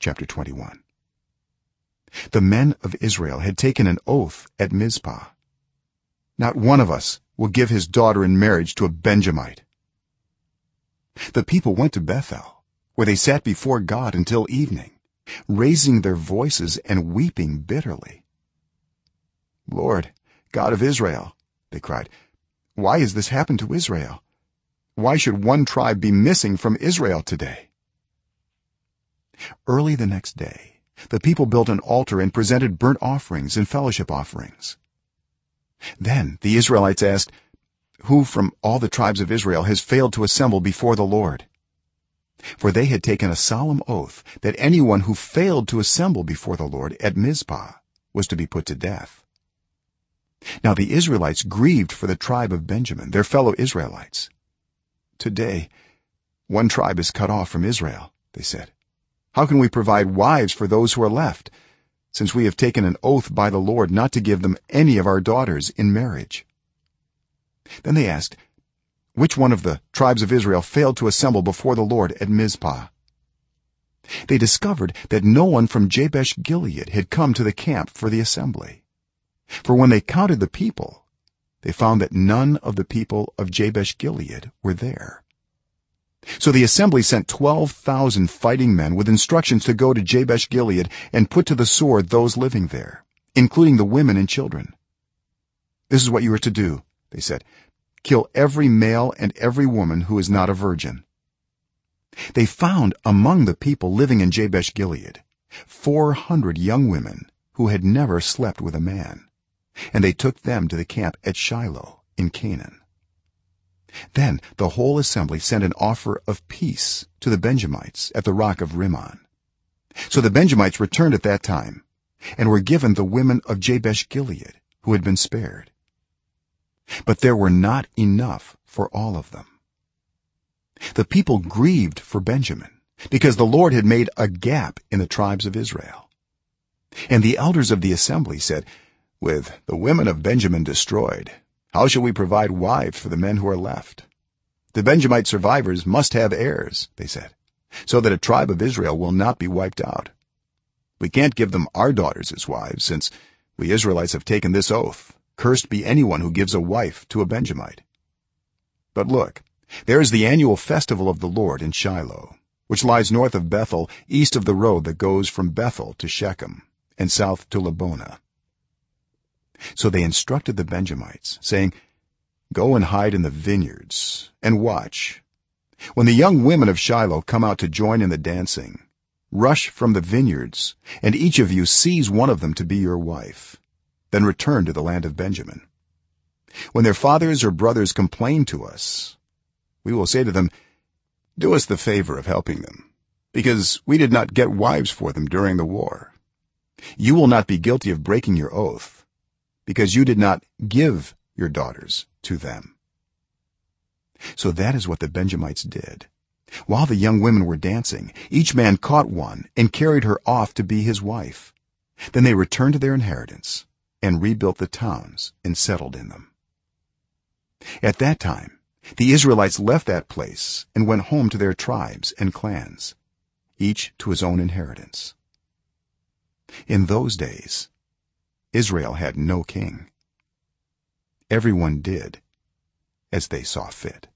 chapter 21 the men of israel had taken an oath at mizpah. Not one of us will give his daughter in marriage to a benjamite. The people went to bethel where they sat before god until evening raising their voices and weeping bitterly. Lord god of israel they cried why has this happened to israel? Why should one tribe be missing from israel today early the next day the people built an altar and presented burnt offerings and fellowship offerings. Then the israelites asked who from all the tribes of israel has failed to assemble before the lord? For they had taken a solemn oath that anyone who failed to assemble before the lord at mizpah was to be put to death. Now the israelites grieved for the tribe of benjamin their fellow israelites. Today one tribe is cut off from israel they said how can we provide wives for those who are left since we have taken an oath by the lord not to give them any of our daughters in marriage? Then they asked which one of the tribes of israel failed to assemble before the lord at mizpah? They discovered that no one from jabesh gilead had come to the camp for the assembly. For when they counted the people they found that none of the people of jabesh gilead were there so the assembly sent 12000 fighting men with instructions to go to jabesh gilead and put to the sword those living there including the women and children. This is what you are to do they said. Kill every male and every woman who is not a virgin. They found among the people living in jabesh gilead 400 young women who had never slept with a man and they took them to the camp at shiloh in canaan then the whole assembly sent an offer of peace to the benjamites at the rock of rimmon. So the benjamites returned at that time and were given the women of jabesh gilead who had been spared. But there were not enough for all of them. The people grieved for benjamin because the lord had made a gap in the tribes of israel. And the elders of the assembly said with the women of benjamin destroyed how shall we provide wives for the men who are left? The benjamite survivors must have heirs they said so that a tribe of israel will not be wiped out. We can't give them our daughters as wives since we israelites have taken this oath cursed be anyone who gives a wife to a benjamite. But look there is the annual festival of the lord in shiloh which lies north of bethel east of the road that goes from bethel to shechem and south to lebonah so they instructed the benjamites saying go and hide in the vineyards and watch. When the young women of shiloh come out to join in the dancing rush from the vineyards and each of you seize one of them to be your wife then return to the land of benjamin. When their fathers or brothers complain to us we will say to them do us the favor of helping them because we did not get wives for them during the war. You will not be guilty of breaking your oath because you did not give your daughters to them. So that is what the benjamites did. While the young women were dancing each man caught one and carried her off to be his wife. Then they returned to their inheritance and rebuilt the towns and settled in them. At that time the israelites left that place and went home to their tribes and clans each to his own inheritance. In those days israel had no king. Everyone did as they saw fit